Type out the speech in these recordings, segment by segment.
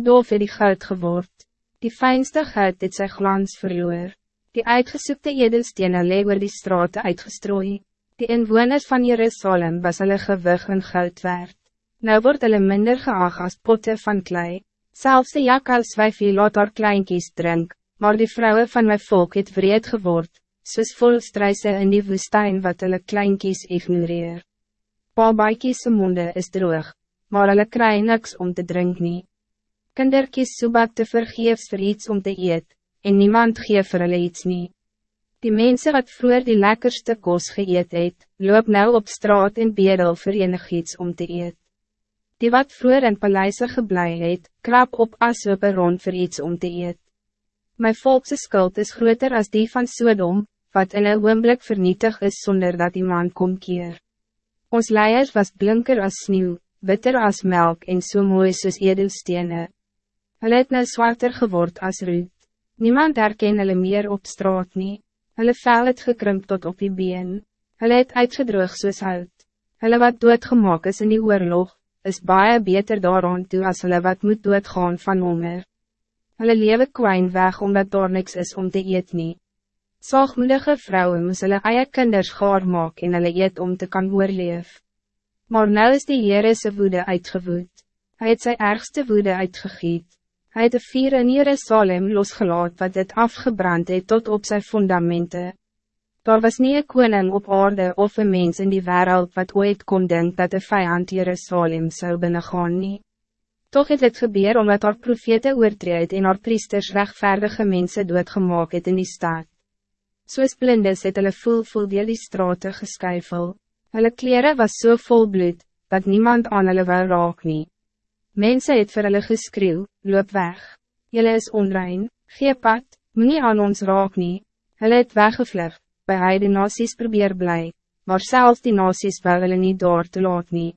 doof het die goud geword. Die fijnste goud het sy glans verloor. Die uitgesoekte edelstene lee oor die straten uitgestrooi. Die inwoners van Jerusalem was hulle gewig in goud werd. Nou word hulle minder geag as potte van klei. Zelfs de jakkalswijfie laat haar kleinkies drink, maar die vrouwen van mijn volk het vreed geword, soos volstrijse in die woestijn wat hulle kleinkies ignoreer. Paalbaikies monde is droog, maar hulle kry niks om te drink nie. Kinderkies soebak te vergeefs vir iets om te eet, en niemand geef vir hulle iets nie. Die mensen wat vroeger die lekkerste kos geëet het, loop nou op straat en bedel vir enig iets om te eet. Die wat vroeger in paleise geblei het, krap op asope rond vir iets om te eet. My volkse skuld is groter als die van Sodom, wat in een oomblik vernietig is zonder dat iemand kom keer. Ons leiers was blinker als sneeuw, bitter als melk en so mooi soos edelstene. Hulle het nou zwarter geword als roet. Niemand herken hulle meer op straat nie. Hulle vel het gekrimp tot op die been. Hulle het uitgedroog soos hout. Hulle wat doodgemaak is in die oorlog, is baie beter daaraan toe as hulle wat moet doodgaan van honger. Hulle lewe kwijn weg omdat daar niks is om te eet nie. Zaagmoedige vrouwen moes hulle eie kinders gaar maak en hulle eet om te kan oorleef. Maar nou is die Heere sy woede uitgewoed. Hij het sy ergste woede uitgegiet. Hij het de vier in Jerusalem losgelaat wat het afgebrand het tot op zijn fundamenten. Daar was niet een koning op aarde of een mens in die wereld wat ooit kon denken dat de vijand Jerusalem zou binnengaan nie. Toch het het gebeur omdat haar profete oortreed en haar priesters rechtvaardige mensen doodgemaak het in die stad. Soos blindes het hulle voel voel deel die straten geskuifel. Hulle kleren was so vol bloed, dat niemand aan hulle wou raak nie. Mense het vir hulle geskreeuw, loop weg. Julle is onrein, gee pad, moet nie aan ons raak nie. Hulle het weggevlug, bij hij de nasies probeer blij, maar zelfs die nasies wil hulle nie daar te laat nie.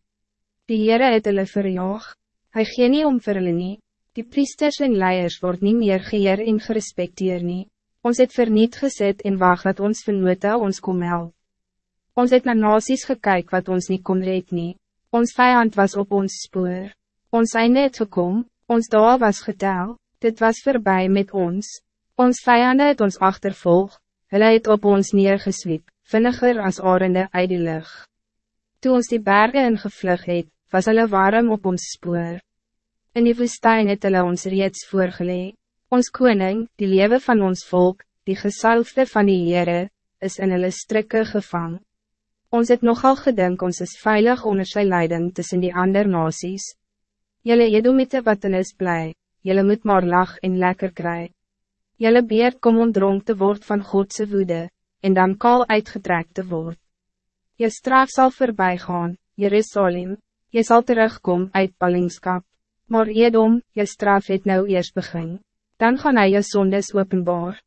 Die Heere het hulle verjaag, hy gee nie om vir hulle nie, die priesters en leiers word niet meer geëer en gerespecteer nie, ons het verniet gezet en wacht dat ons vernote ons kom help. Ons het naar nasies gekyk wat ons niet kon red nie, ons vijand was op ons spoor, ons einde het gekom, ons daal was getel, dit was voorbij met ons, ons vijanden het ons achtervolg, Hulle het op ons neergeswiep, vinniger als arende uit die lucht. Toe ons die bergen ingevlug het, was hulle warm op ons spoor. In die woestijn het hulle ons reeds voorgelee. Ons koning, die leven van ons volk, die gesalfde van die Heere, is in hulle strikke gevang. Ons het nogal gedink ons is veilig onder sy leiding tussen die ander nasies. Julle edomite wat in is blij, julle moet maar lach en lekker krijgen. Jelle beer kom ondronk te word van Godse woede, en dan kal uitgetrek te word. Je straf zal voorbij gaan, Jerusalem, je zal terugkomen uit ballingskap, maar Edom, je straf het nou eerst begin, dan gaan hij je zondes openbaar.